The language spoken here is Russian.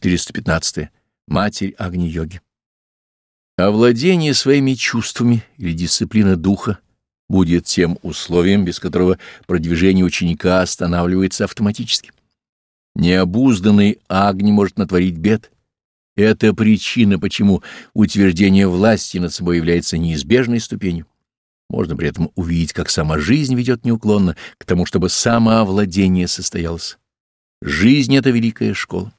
415. Матерь Агни-йоги. Овладение своими чувствами или дисциплина духа будет тем условием, без которого продвижение ученика останавливается автоматически. Необузданный Агни может натворить бед. Это причина, почему утверждение власти над собой является неизбежной ступенью. Можно при этом увидеть, как сама жизнь ведет неуклонно к тому, чтобы самоовладение состоялось. Жизнь — это великая школа.